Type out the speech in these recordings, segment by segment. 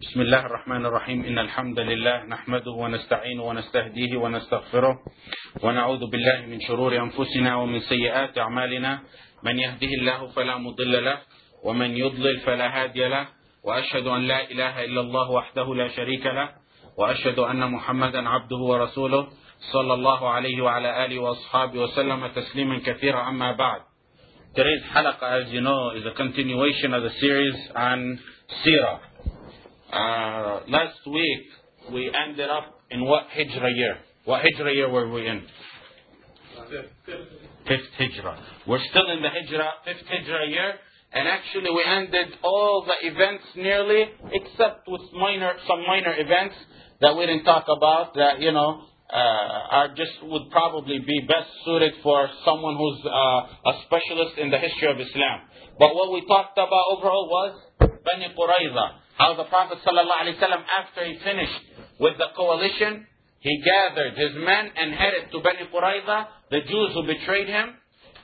بسم الله الرحمن الرحيم. إن الحمد لله نحمده ونستعينه ونستهديه ونستغفره ونعوذ بالله من شرور أنفسنا ومن سيئات أعمالنا. من يهده الله فلا مضل له ومن يضلل فلا هادي له. وأشهد أن لا إله إلا الله وحده لا شريك له. وأشهد أن محمدا عبده ورسوله صلى الله عليه وعلى آله وأصحابه وسلم تسليما كثيرا. أما بعد Today's halaqa, as you know, is a continuation of the series on Sirah. Uh, last week, we ended up in what Hijrah year? What Hijrah year were we in? Fifth Hijrah. We're still in the Hijrah, fifth Hijrah year, and actually we ended all the events nearly, except with minor, some minor events that we didn't talk about that, you know, uh, are just would probably be best suited for someone who's uh, a specialist in the history of Islam. But what we talked about overall was Bani Qurayza, how the Prophet ﷺ, after he finished with the coalition, he gathered his men and headed to Bani Qurayza, the Jews who betrayed him,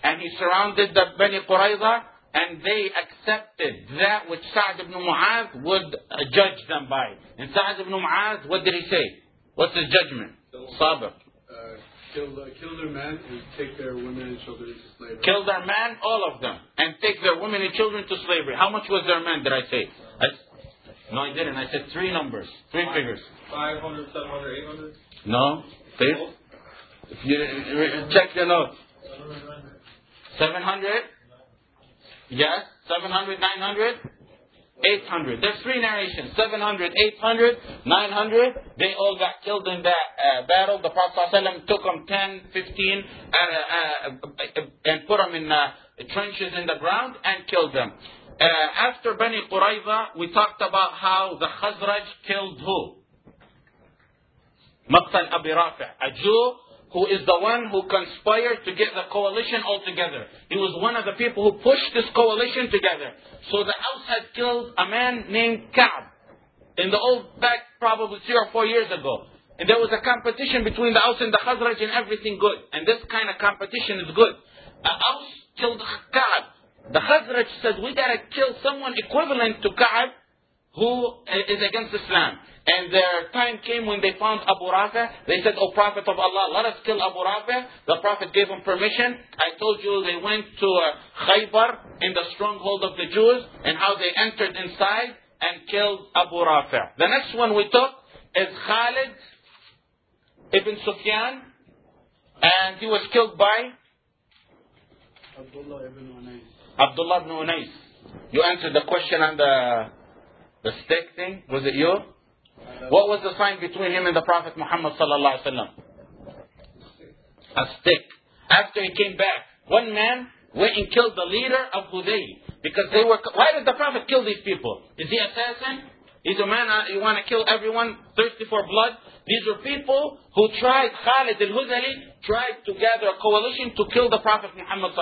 and he surrounded the Bani Qurayza, and they accepted that which Sa'd ibn Mu'adh would uh, judge them by. And Sa'd ibn Mu'adh, what did he say? What's his judgment? Sabr. Kill, kill their men and take their women and children into slavery. Kill their men, all of them, and take their women and children to slavery. How much was their men, did I say? I, no, I didn't. I said three numbers, three figures. 500, 700, 800? No? See? If you, check your notes. 700? Yes? 700, 900? 800. There's three narrations 700, 800, 900. They all got killed in that uh, battle. The Prophet ﷺ took them 10, 15, and, uh, uh, and put them in uh, trenches in the ground and killed them. Uh, after Bani Qurayza, we talked about how the Khazraj killed who? Maqtal Abi Rafi', a Jew who is the one who conspired to get the coalition all together. He was one of the people who pushed this coalition together. So the Aus had killed a man named Ka'b in the old back probably three or four years ago. And there was a competition between the Aus and the Khazraj and everything good. And this kind of competition is good. The Aus killed Ka'b. The Khazraj said, we gotta kill someone equivalent to Ka'b who is against Islam. And their time came when they found Abu Rafi. They said, O Prophet of Allah, let us kill Abu Rafi. The Prophet gave them permission. I told you they went to uh, Khaybar in the stronghold of the Jews and how they entered inside and killed Abu Rafi. The next one we took is Khalid ibn Sufyan. And he was killed by Abdullah ibn Unais. Abdullah ibn Unais. You answered the question on the, the stick thing. Was it you? What was the sign between him and the Prophet Muhammad sallallahu alaihi wasallam? A stick. After he came back, one man went and killed the leader of Hudayl because they were. Why did the Prophet kill these people? Is he assassin? He's a man. Uh, you want to kill everyone thirsty for blood? These were people who tried. Khalid al-Hudali tried to gather a coalition to kill the Prophet Muhammad.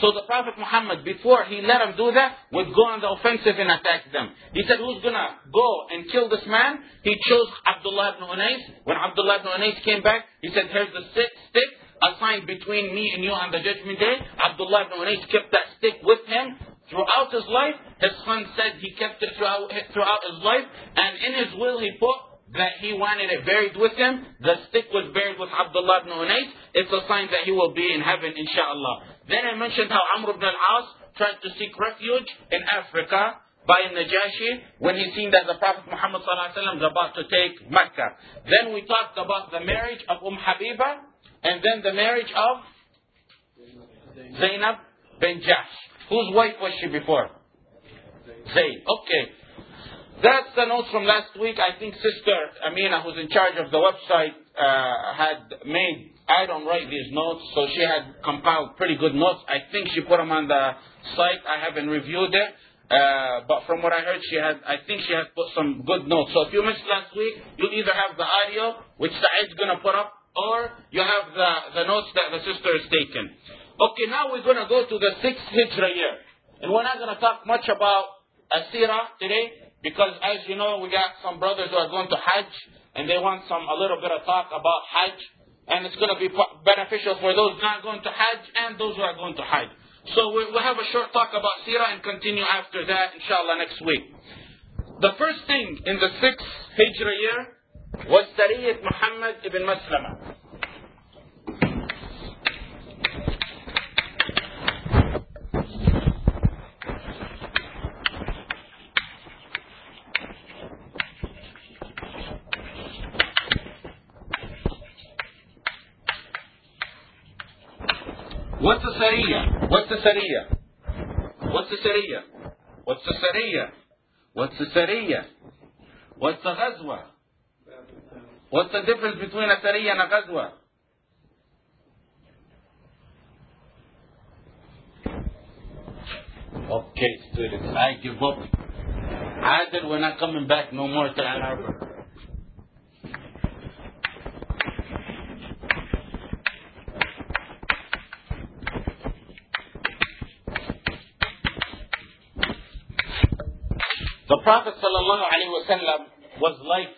So the Prophet Muhammad, before he let them do that, would go on the offensive and attack them. He said, "Who's gonna go and kill this man?" He chose Abdullah ibn Unais. When Abdullah ibn Unais came back, he said, "Here's the stick, stick assigned between me and you on the judgment day." Abdullah ibn Unais kept that stick with him throughout his life. His son said he kept it throughout, throughout his life, and in his will he put that he wanted it buried with him. The stick was buried with Abdullah ibn Unais. It's a sign that he will be in heaven, inshallah. Then I mentioned how Amr ibn al-As tried to seek refuge in Africa by Najashi when he seen that the Prophet Muhammad is about to take Mecca. Then we talked about the marriage of Umm Habiba and then the marriage of Zainab bin Jahsh. Whose wife was she before? Zayd. Okay. That's the notes from last week. I think Sister Amina, who's in charge of the website, uh, had made, I don't write these notes, so she had compiled pretty good notes. I think she put them on the site. I haven't reviewed it. Uh, but from what I heard, she had, I think she had put some good notes. So if you missed last week, you either have the audio, which Saeed's going to put up, or you have the, the notes that the sister has taken. Okay, now we're going to go to the sixth Hijrah year. And we're not going to talk much about Asira today, because as you know, we got some brothers who are going to Hajj, and they want some a little bit of talk about Hajj, and it's going to be beneficial for those not going to Hajj and those who are going to Hajj. So we, we'll have a short talk about Sirah and continue after that, inshallah, next week. the first thing in the sixth Hijra year was Sariyat Muhammad ibn Maslama. What's the Sariya? What's the Ghazwa? What's the difference Sariya and Ghazwa? Okay, students, I give up. Adil, we're not coming back no more to Ann Arbor. The Prophet ﷺ was like,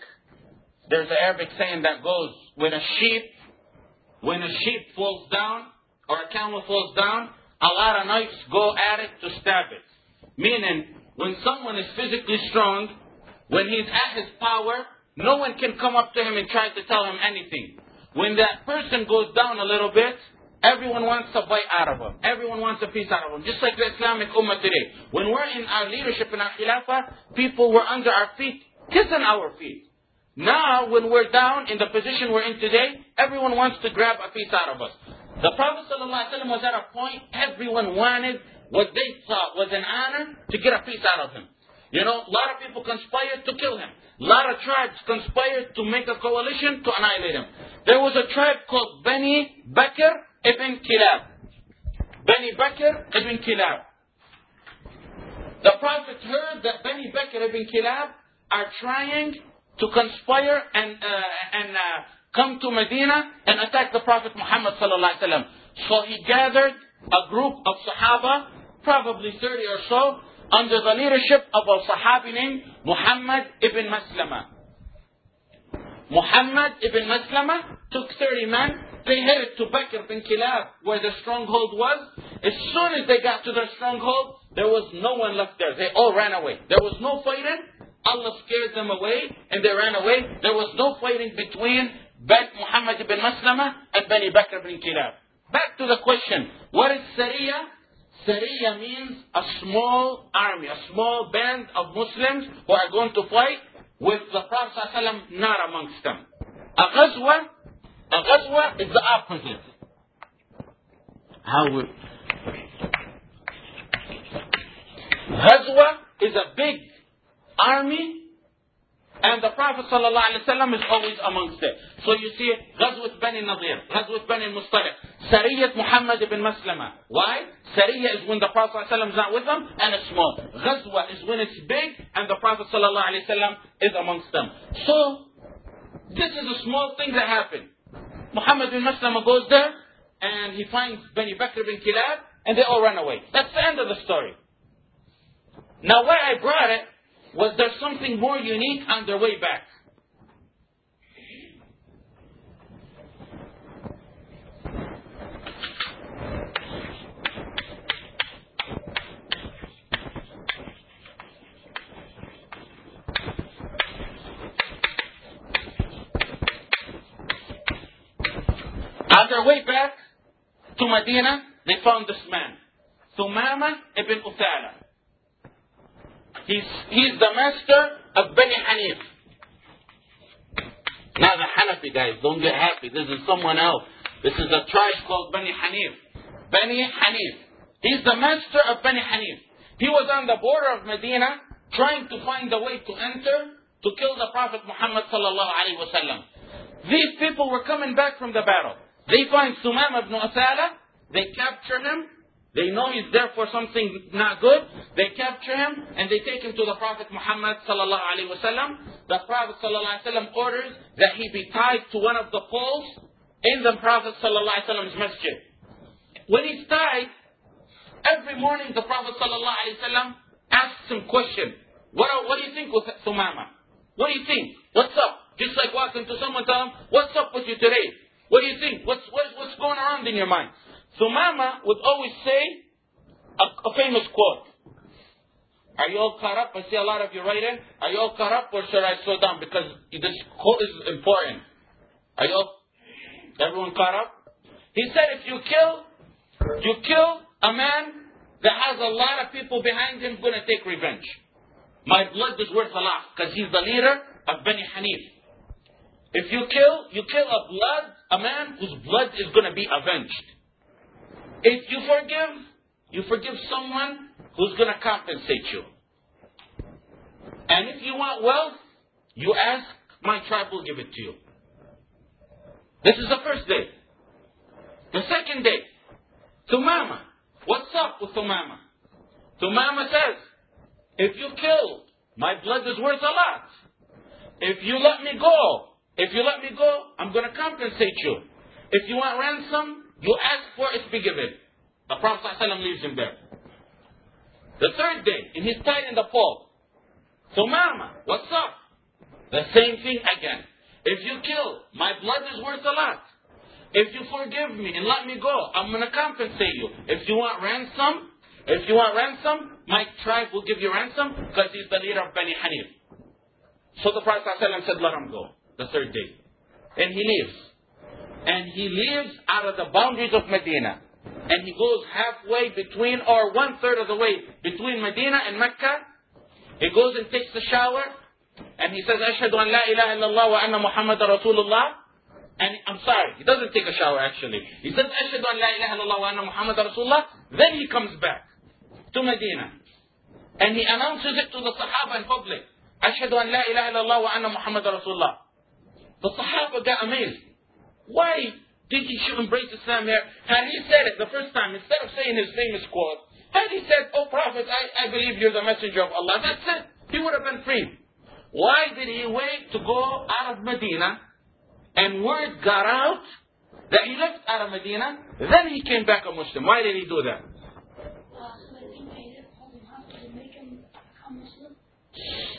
there's an Arabic saying that goes, when a sheep, when a sheep falls down, or a camel falls down, a lot of knives go at it to stab it. Meaning, when someone is physically strong, when he's at his power, no one can come up to him and try to tell him anything. When that person goes down a little bit, everyone wants to bite out of him. Everyone wants a piece out of him. Just like the Islamic Ummah today. When we're in our leadership in our Khilafah, people were under our feet, kissing our feet. Now, when we're down in the position we're in today, everyone wants to grab a piece out of us. The Prophet ﷺ was at a point everyone wanted what they thought was an honor to get a piece out of him. You know, a lot of people conspired to kill him. A lot of tribes conspired to make a coalition to annihilate him. There was a tribe called Bani Bakr ibn Kilab. Bani Bakr ibn Kilab. The Prophet heard that Bani Bakr ibn Kilab are trying to conspire and, uh, and uh, come to Medina and attack the Prophet Muhammad sallallahu alaihi wasallam. So he gathered a group of Sahaba, probably 30 or so, under the leadership of a Sahabi named Muhammad ibn Maslama. Muhammad ibn Maslama took 30 men. They headed to Bakr bin Kilab, where the stronghold was. As soon as they got to their stronghold, there was no one left there. They all ran away. There was no fighting. Allah scared them away, and they ran away. There was no fighting between Ben Muhammad ibn Maslama and Bani Bakr bin Kilab. Back to the question. What is Sariya? Sariya means a small army, a small band of Muslims who are going to fight with the Prophet ﷺ not amongst them. A ghazwa, a ghazwa is the opposite. How would... Ghazwa is a big army and the Prophet ﷺ is always amongst it. So you see, Ghazwat Bani Nadir, Ghazwat Bani Mustaliq, Sariyat Muhammad ibn Maslama. Why? Sariyah is when the Prophet ﷺ is not with them, and it's small. Ghazwa is when it's big, and the Prophet ﷺ is amongst them. So, this is a small thing that happened. Muhammad bin Maslama goes there, and he finds Bani Bakr bin Kilab, and they all run away. That's the end of the story. Now, why I brought it was there something more unique on their way back? On their way back to Medina, they found this man, Thumama ibn Uthala. He's, he's the master of Bani Hanif. Not the Hanafi guys, don't get happy. This is someone else. This is a tribe called Bani Hanif. Bani Hanif. He's the master of Bani Hanif. He was on the border of Medina trying to find a way to enter to kill the Prophet Muhammad sallallahu alaihi wasallam. These people were coming back from the battle. They find Sumam ibn Asala. They capture him. They know he's there for something not good. They capture him and they take him to the Prophet Muhammad sallallahu alaihi wasallam. The Prophet sallallahu alaihi wasallam orders that he be tied to one of the poles in the Prophet sallallahu alaihi wasallam's masjid. When he's tied, every morning the Prophet sallallahu alaihi wasallam asks him question. What, what do you think with Sumama? What do you think? What's up? Just like walking to someone, tell him, what's up with you today? What do you think? What's, what's, what's going around in your mind? Sumama would always say a, a famous quote. Are you all caught up? I see a lot of you writing. Are you all caught up or should I slow down? Because this quote is important. Are you all, everyone caught up? He said if you kill, you kill a man that has a lot of people behind him going to take revenge. My blood is worth a lot because he's the leader of Bani Hanif. If you kill, you kill a blood, a man whose blood is going to be avenged. If you forgive, you forgive someone who's going to compensate you. And if you want wealth, you ask, my tribe will give it to you. This is the first day. The second day, Tumama. What's up with Tumama? Tumama says, if you kill, my blood is worth a lot. If you let me go, if you let me go, I'm going to compensate you. If you want ransom, you ask for it be given. The Prophet ﷺ leaves him there. The third day, and he's tied in the pole. Sumama, what's up? The same thing again. If you kill, my blood is worth a lot. If you forgive me and let me go, I'm going to compensate you. If you want ransom, if you want ransom, my tribe will give you ransom because he's the leader of Bani Hanif. So the Prophet ﷺ said, let him go. The third day. And he leaves and he lives out of the boundaries of Medina. And he goes halfway between, or one third of the way between Medina and Mecca. He goes and takes a shower, and he says, Ashhadu an la ilaha illallah wa anna Muhammad Rasulullah. And I'm sorry, he doesn't take a shower actually. He says, Ashhadu an la ilaha illallah wa anna Muhammad Rasulullah. Then he comes back to Medina. And he announces it to the Sahaba in public. Ashhadu an la ilaha illallah wa anna Muhammad Rasulullah. The Sahaba got amazed. Why did he embrace Islam here? Had he said it the first time, instead of saying his famous quote, had he said, Oh Prophet, I, I believe you're the messenger of Allah, that's it. He would have been free. Why did he wait to go out of Medina and word got out that he left out of Medina, then he came back a Muslim? Why did he do that?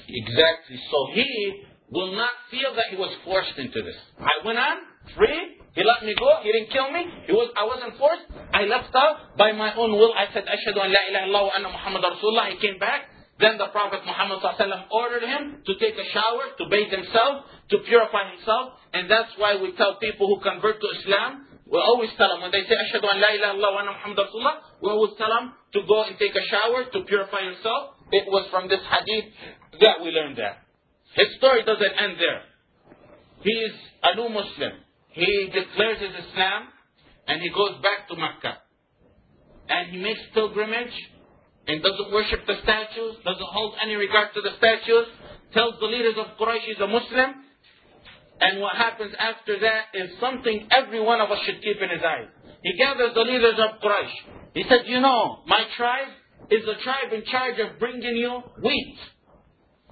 Exactly. So he will not feel that he was forced into this. I went on, free. He let me go. He didn't kill me. He was, I wasn't forced. I left out by my own will. I said, Ashhadu an la ilaha illallah wa anna Muhammad Rasulullah. He came back. Then the Prophet Muhammad ordered him to take a shower, to bathe himself, to purify himself. And that's why we tell people who convert to Islam, we always tell them, when they say, Ashhadu an la ilaha illallah wa anna Muhammad Rasulullah, we always tell them to go and take a shower, to purify yourself. It was from this hadith that we learned that. His story doesn't end there. He is a new Muslim. He declares his Islam and he goes back to Mecca. And he makes pilgrimage and doesn't worship the statues, doesn't hold any regard to the statues, tells the leaders of Quraysh he's a Muslim. And what happens after that is something every one of us should keep in his eyes. He gathers the leaders of Quraysh. He said, You know, my tribe is the tribe in charge of bringing you wheat.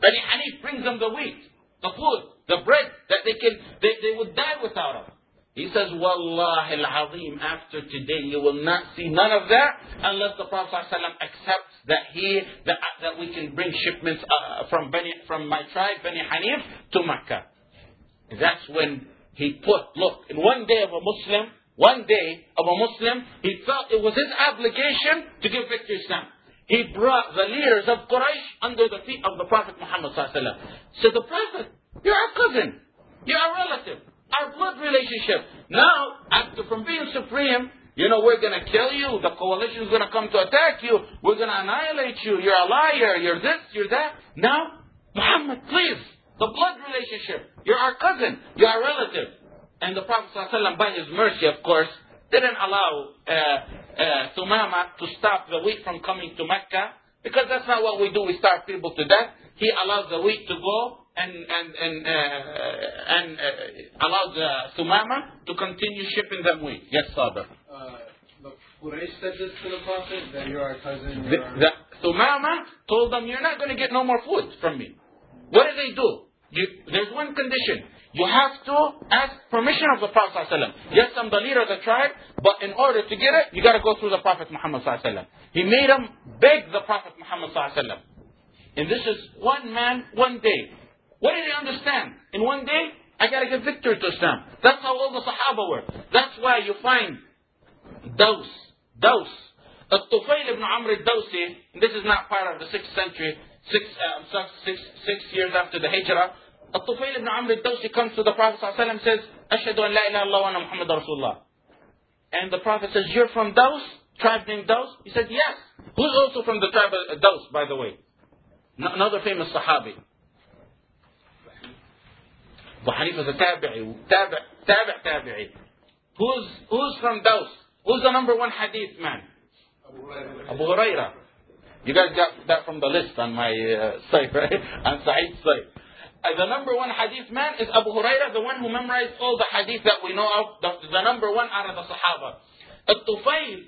Bani Hanif brings them the wheat, the food, the bread that they can they, they would die without it. He says, Wallahi al-Azim, after today you will not see none of that unless the Prophet ﷺ accepts that he that, that we can bring shipments uh, from Bani, from my tribe, Bani Hanif, to Mecca. That's when he put, look, in one day of a Muslim, one day of a Muslim, he felt it was his obligation to give victory to Islam. He brought the leaders of Quraysh under the feet of the Prophet Muhammad So the Prophet, you're our cousin, you're our relative, our blood relationship. Now, after from being supreme, you know, we're going to kill you. The coalition is going to come to attack you. We're going to annihilate you. You're a liar. You're this, you're that. Now, Muhammad, please, the blood relationship. You're our cousin. You're our relative. And the Prophet ﷺ, by his mercy, of course, didn't allow uh, uh, Sumama to stop the wheat from coming to Mecca because that's not what we do. We starve people to death. He allowed the wheat to go and and and uh, and uh, allows uh, Sumama to continue shipping them wheat. Yes, Father. Uh, Quraysh said this to the Prophet that you're our cousin. You're the, the, Sumama told them, "You're not going to get no more food from me." What did they do? You, there's one condition You have to ask permission of the Prophet ﷺ. Yes, I'm the leader of the tribe, but in order to get it, you got to go through the Prophet Muhammad ﷺ. He made him beg the Prophet Muhammad ﷺ. And this is one man, one day. What did he understand? In one day, I got to give victory to Islam. That's how all the Sahaba were. That's why you find Daws, Daws, Al-Tufayl ibn Amr al-Dawsi, this is not part of the 6th century, six, uh, six, six years after the Hijrah. Al-Tufayl ibn Amr al-Dawsi comes to the Prophet ﷺ says, Ashhadu an la ilaha illallah wa Muhammad Rasulullah. And the Prophet says, you're from Daws? Tribe named Daws? He said, yes. Who's also from the tribe of Daws, by the way? Another famous Sahabi. Abu Hanifa is a tabi'i, tabi', tabi' tabi'i. Who's, who's from Daws? Who's the number one hadith man? Abu Huraira. You guys got that from the list on my uh, site, right? on Saeed's site. Uh, the number one hadith man is Abu Huraira, the one who memorized all the hadith that we know of, the, the number one out of the Sahaba. Al-Tufayl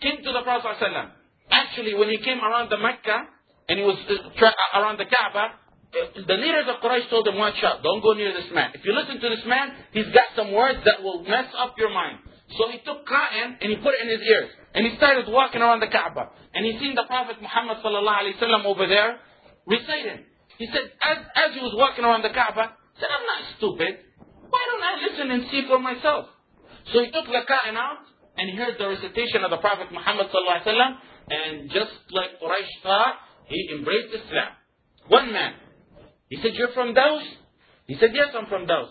came to the Prophet ﷺ. Actually, when he came around the Mecca, and he was uh, around the Kaaba, uh, the leaders of Quraysh told him, watch out, don't go near this man. If you listen to this man, he's got some words that will mess up your mind. So he took cotton and he put it in his ears. And he started walking around the Kaaba. And he seen the Prophet Muhammad alaihi wasallam over there reciting. He said, as, as he was walking around the Kaaba, he said, I'm not stupid. Why don't I listen and see for myself? So he took the cotton out and he heard the recitation of the Prophet Muhammad sallallahu. And just like Quraysh thought, he embraced Islam. One man. He said, You're from Daws? He said, Yes, I'm from Daws.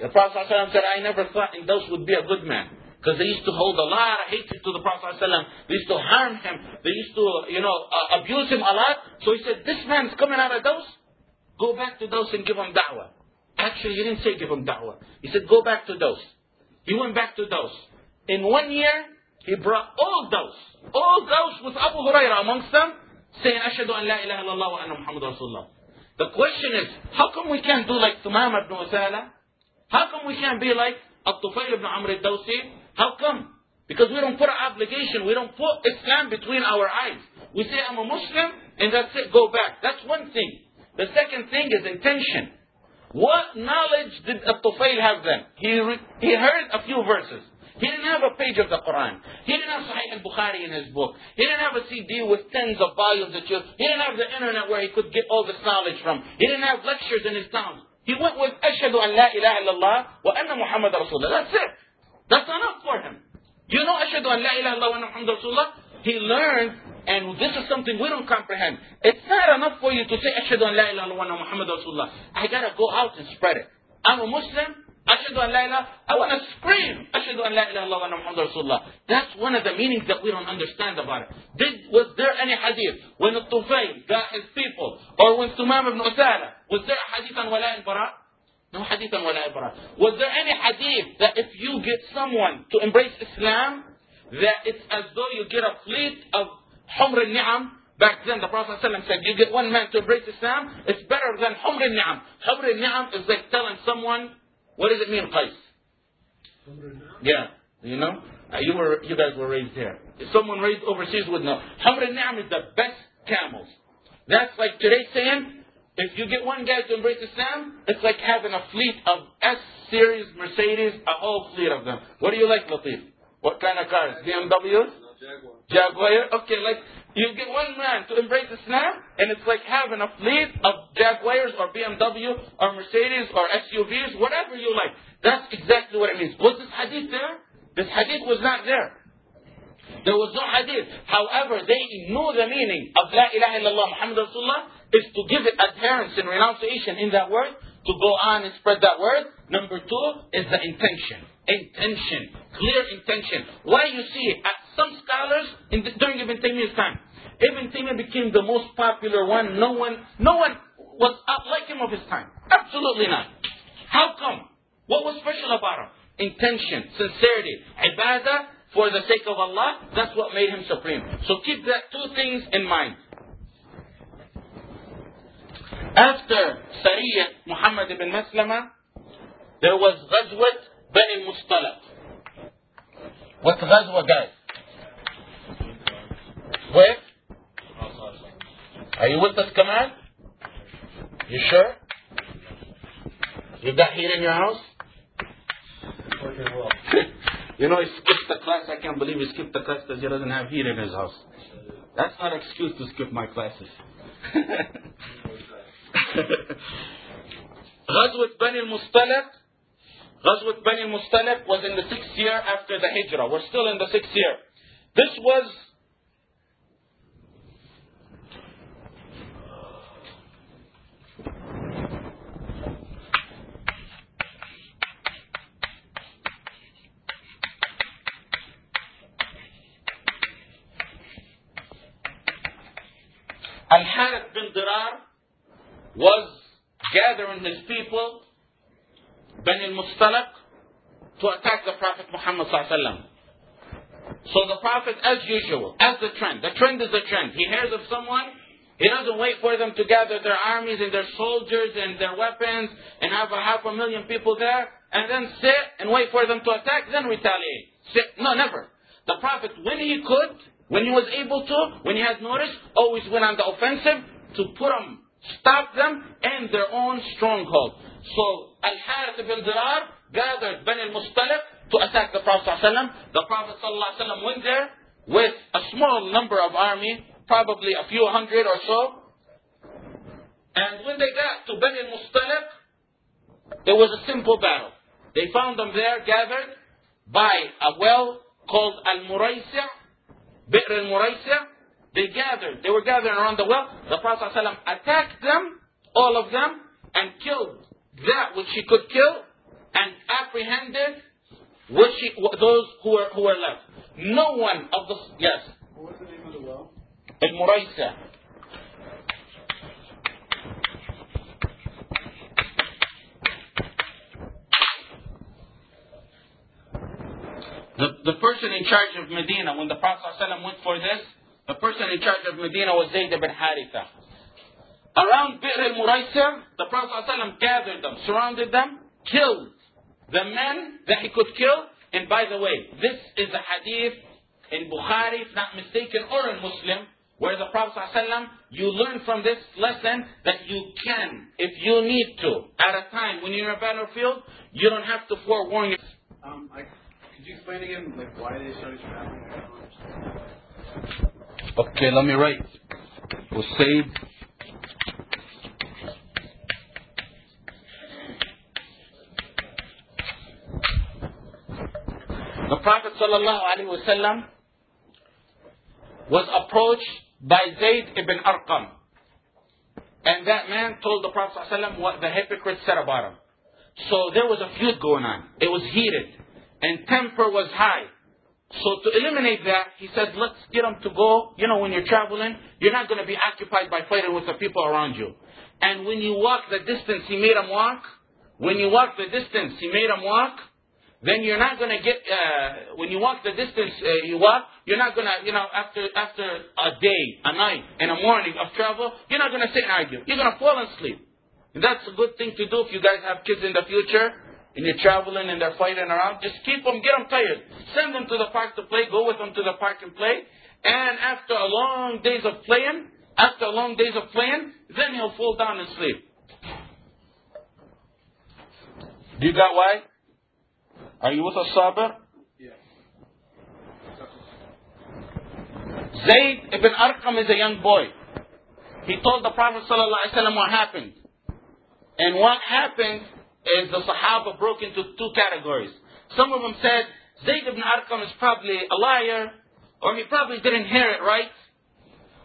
The Prophet said, I never thought in Daws would be a good man. Because they used to hold a lot of hatred to the Prophet ﷺ. They used to harm him. They used to, you know, uh, abuse him a lot. So he said, This man's coming out of Daws. Go back to Daws and give him da'wah. Actually, he didn't say give him da'wah. He said, Go back to Daws. He went back to Daws. In one year, he brought all Daws. All Daws with Abu Huraira amongst them, saying, Ashhadu an la ilaha illallah wa anna Muhammad Rasulullah. The question is, how come we can't do like Tumam ibn Usala? How come we can't be like Al-Tufayl ibn Amr al-Dawsi? How come? Because we don't put an obligation, we don't put Islam between our eyes. We say, I'm a Muslim, and that's it, go back. That's one thing. The second thing is intention. What knowledge did Al-Tufayl have then? He, re- he heard a few verses. He didn't have a page of the Quran. He didn't have Sahih al-Bukhari in his book. He didn't have a CD with tens of volumes that you, he didn't have the internet where he could get all this knowledge from. He didn't have lectures in his town. He went with Ashhadu an la ilaha illallah wa anna Muhammad Rasulullah. That's it. That's enough for him. You know Ashhadu an la ilaha illallah wa Muhammad Rasulullah? He learned, and this is something we don't comprehend. It's not enough for you to say Ashhadu an la ilaha illallah wa Muhammad Rasulullah. I gotta go out and spread it. I'm a Muslim. Ashhadu an la ilaha. I want to scream. Ashhadu an la ilaha illallah wa Muhammad Rasulullah. That's one of the meanings that we don't understand about it. Did, was there any hadith when Tufayl got his people, or when Sumam ibn Usala, was there a hadith on wala and bara? No wala bara. Was there any hadith that if you get someone to embrace Islam, that it's as though you get a fleet of Humr al-Ni'am Back then, the Prophet ﷺ said, you get one man to embrace Islam, it's better than Humr al-Ni'am. Humr al-Ni'am is like telling someone, what does it mean, Qais? Yeah, you know? Uh, you were, you guys were raised here. If someone raised overseas would know. Humr al-Ni'am is the best camels. That's like today saying, if you get one guy to embrace Islam, it's like having a fleet of S-Series Mercedes, a whole fleet of them. What do you like, Latif? What kind of cars? BMWs? Jaguar. Okay, like you get one man to embrace Islam, and it's like having a fleet of Jaguars or BMW or Mercedes or SUVs, whatever you like. That's exactly what it means. Was this hadith there? This hadith was not there. There was no hadith. However, they knew the meaning of La ilaha illallah Muhammad Rasulullah is to give it adherence and renunciation in that word, to go on and spread that word. Number two is the intention. Intention. Clear intention. Why you see? At some scholars in the, during Ibn Taymiyyah's time, Ibn Taymiyyah became the most popular one. No one, no one was like him of his time. Absolutely not. How come? What was special about him? Intention, sincerity, ibadah for the sake of Allah. That's what made him supreme. So keep that two things in mind. After Sariyah Muhammad ibn Maslama, there was Ghazwat Bani Mustalaq. What Ghazwa, guys? Where? Are you with us, Kamal? You sure? You got heat in your house? you know, he skipped the class. I can't believe he skipped the class because he doesn't have heat in his house. That's not an excuse to skip my classes. غزوة بني المصطلق غزوة Bani Mustaliq was in the sixth year after the Hijra. We're still in the sixth year. This was Al-Harith bin Dirar was gathering his people, Bani al-Mustalaq, to attack the Prophet Muhammad sallallahu So the Prophet, as usual, as the trend, the trend is the trend. He hears of someone, he doesn't wait for them to gather their armies and their soldiers and their weapons and have a half a million people there and then sit and wait for them to attack, then retaliate. Sit. No, never. The Prophet, when he could, when he was able to, when he had notice, always went on the offensive to put them, stop them in their own stronghold. So Al-Harith ibn Dirar gathered Bani al-Mustaliq to attack the Prophet ﷺ. The Prophet ﷺ went there with a small number of army, probably a few hundred or so. And when they got to Bani al-Mustaliq, it was a simple battle. They found them there gathered by a well called Al-Muraysi' Bi'r al-Muraysi' They gathered. They were gathering around the well. The Prophet ﷺ attacked them, all of them, and killed that which he could kill, and apprehended which he, those who were who were left. No one of the yes. What was the name of the well? Al-Muraysi'. The, the person in charge of Medina, when the Prophet ﷺ went for this, the person in charge of Medina was Zayd ibn Haritha. Around Bir al-Muraysi', the Prophet ﷺ gathered them, surrounded them, killed the men that he could kill. And by the way, this is a hadith in Bukhari, if not mistaken, or in Muslim, where the Prophet ﷺ, you learn from this lesson that you can, if you need to, at a time when you're in a battlefield, you don't have to forewarn you. Um, I, could you explain again, like, why they started traveling? Okay, let me write. Usaid The Prophet ﷺ was approached by Zayd ibn Arqam. And that man told the Prophet ﷺ what the hypocrites said about him. So there was a feud going on. It was heated. And temper was high. So to eliminate that, he said, let's get them to go. You know, when you're traveling, you're not going to be occupied by fighting with the people around you. And when you walk the distance, he made them walk. When you walk the distance, he made them walk then you're not going to get uh, when you walk the distance uh, you walk you're not going to you know after after a day a night and a morning of travel you're not going to sit and argue you're going to fall asleep and that's a good thing to do if you guys have kids in the future and you're traveling and they're fighting around just keep them get them tired send them to the park to play go with them to the park and play and after a long days of playing after a long days of playing then he'll fall down and sleep do you got why are you with us, Sabir? Yeah. Zayd ibn Arqam is a young boy. He told the Prophet ﷺ what happened. And what happened is the Sahaba broke into two categories. Some of them said, Zayd ibn Arqam is probably a liar, or he probably didn't hear it right.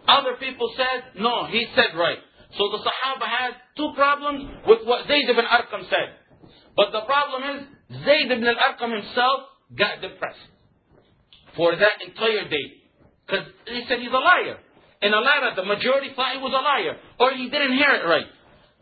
Other people said, no, he said right. So the Sahaba had two problems with what Zayd ibn Arqam said. But the problem is, Zayd ibn al-Arqam himself got depressed for that entire day. Because he said he's a liar. And a of the majority thought he was a liar. Or he didn't hear it right.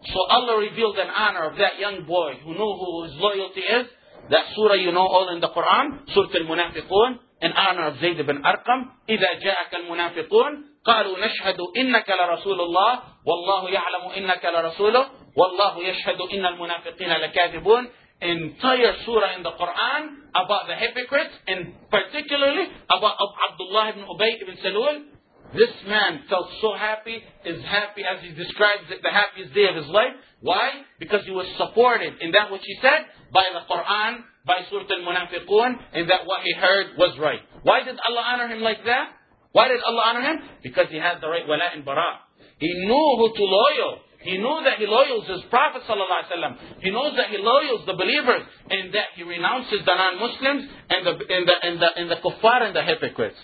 So Allah revealed an honor of that young boy who knew who his loyalty is. That surah you know all in the Quran, Surah Al-Munafiqun, in honor of Zayd ibn Arqam. إذا جاءك المنافقون قالوا نشهد إنك لرسول الله والله يعلم إنك لرسوله والله يشهد إن المنافقين لكاذبون entire surah in the Quran about the hypocrites and particularly about Abdullah ibn Ubay ibn Salul. this man felt so happy, is happy as he describes it, the happiest day of his life. Why? Because he was supported in that which he said by the Quran, by Surah Al-Munafiqun, and that what he heard was right. Why did Allah honor him like that? Why did Allah honor him? Because he had the right wala and bara. He knew who to loyal. He knew that he loyals his Prophet ﷺ. He knows that he loyals the believers and that he renounces the non-Muslims and the, and the, and the, and the kuffar and the hypocrites.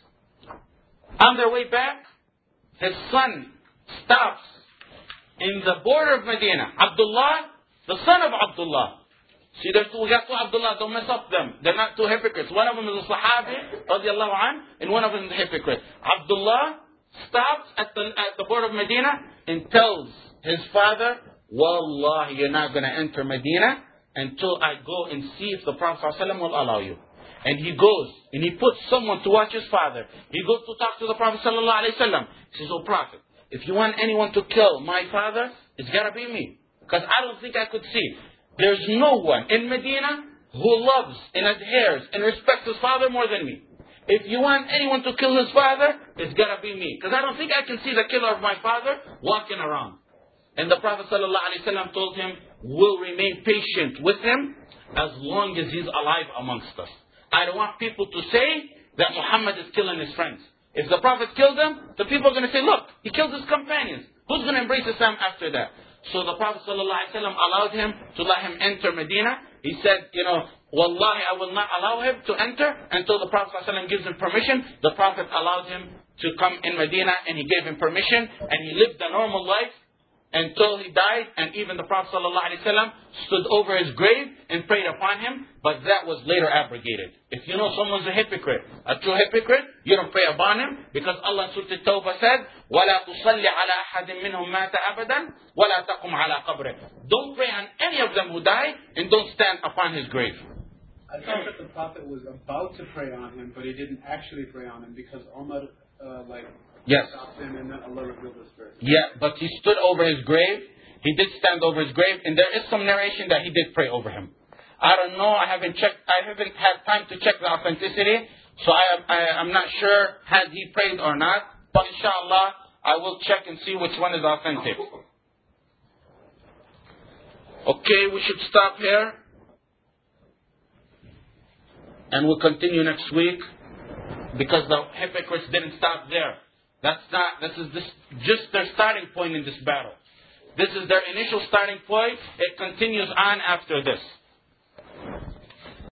On their way back, his son stops in the border of Medina. Abdullah, the son of Abdullah. See, there's two, we got two Abdullah, don't mess up them. They're not two hypocrites. One of them is a Sahabi, radiallahu an, and one of them is a hypocrite. Abdullah stops at the, at the border of Medina and tells his father Wallahi, you're not going to enter Medina until I go and see if the Prophet ﷺ will allow you. And he goes and he puts someone to watch his father. He goes to talk to the Prophet ﷺ. He says, Oh Prophet, if you want anyone to kill my father, it's got to be me. Because I don't think I could see. There's no one in Medina who loves and adheres and respects his father more than me. If you want anyone to kill his father, it's got to be me. Because I don't think I can see the killer of my father walking around. And the Prophet ﷺ told him, We'll remain patient with him as long as he's alive amongst us. I don't want people to say that Muhammad is killing his friends. If the Prophet killed them, the people are going to say, Look, he killed his companions. Who's going to embrace Islam after that? So the Prophet ﷺ allowed him to let him enter Medina. He said, you know, Wallahi, I will not allow him to enter until the Prophet ﷺ gives him permission. The Prophet allowed him to come in Medina and he gave him permission and he lived a normal life until he died, and even the Prophet ﷺ stood over his grave and prayed upon him, but that was later abrogated. If you know someone's a hypocrite, a true hypocrite, you don't pray upon him, because Allah in Surah Tawbah said, وَلَا تُصَلِّ عَلَى أَحَدٍ مِّنْهُمْ مَاتَ أَبَدًا وَلَا تَقُمْ عَلَى قَبْرِهِ Don't pray on any of them who died, and don't stand upon his grave. I thought that the Prophet was about to pray on him, but he didn't actually pray on him because Umar, uh, like, Yes. stopped him and then Allah revealed this verse. Yeah, but he stood over his grave. He did stand over his grave, and there is some narration that he did pray over him. I don't know. I haven't checked. I haven't had time to check the authenticity, so I, I I'm not sure had he prayed or not. But inshallah, I will check and see which one is authentic. Okay, we should stop here, and we'll continue next week because the hypocrites didn't stop there. That's not, this is this, just their starting point in this battle. This is their initial starting point. It continues on after this.